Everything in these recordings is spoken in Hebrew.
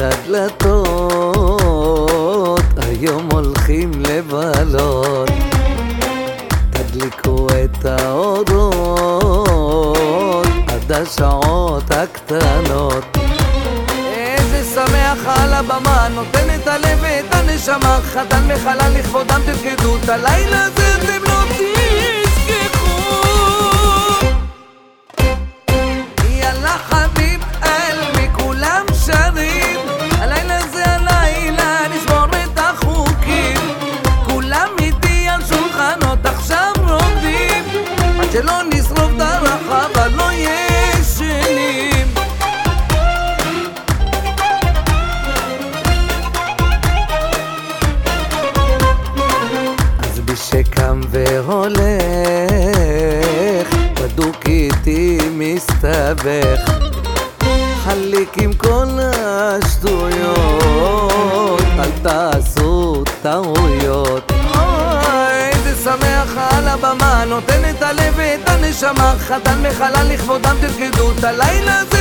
הדלתות, היום הולכים לבלות. תדליקו את האורות עד השעות הקטנות. איזה שמח על הבמה, נותן את הלב ואת הנשמה, חתן בחלל לכבודם תפקדו את הלילה הזה אתם לא שלא נשרוף את הרחבה לא ישנים. אז מי שקם והולך, בדוק איתי מסתבך. חליק עם כל השטויות, אל תעשו טעויות. אוי, איזה שמח על הבמה, נותן הלב ואת הנשמה, חתן בחלל לכבודם תפקדו את הלילה הזה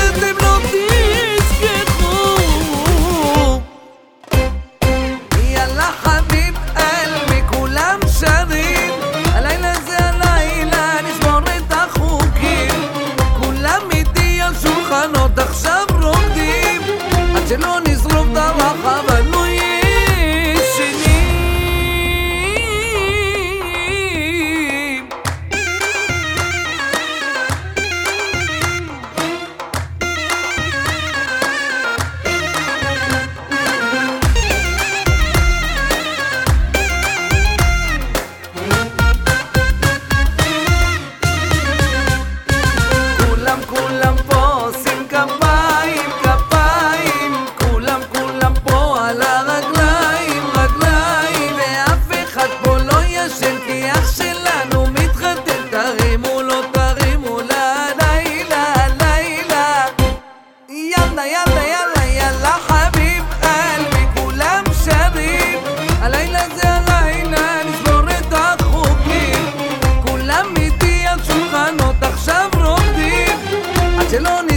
Barcelona.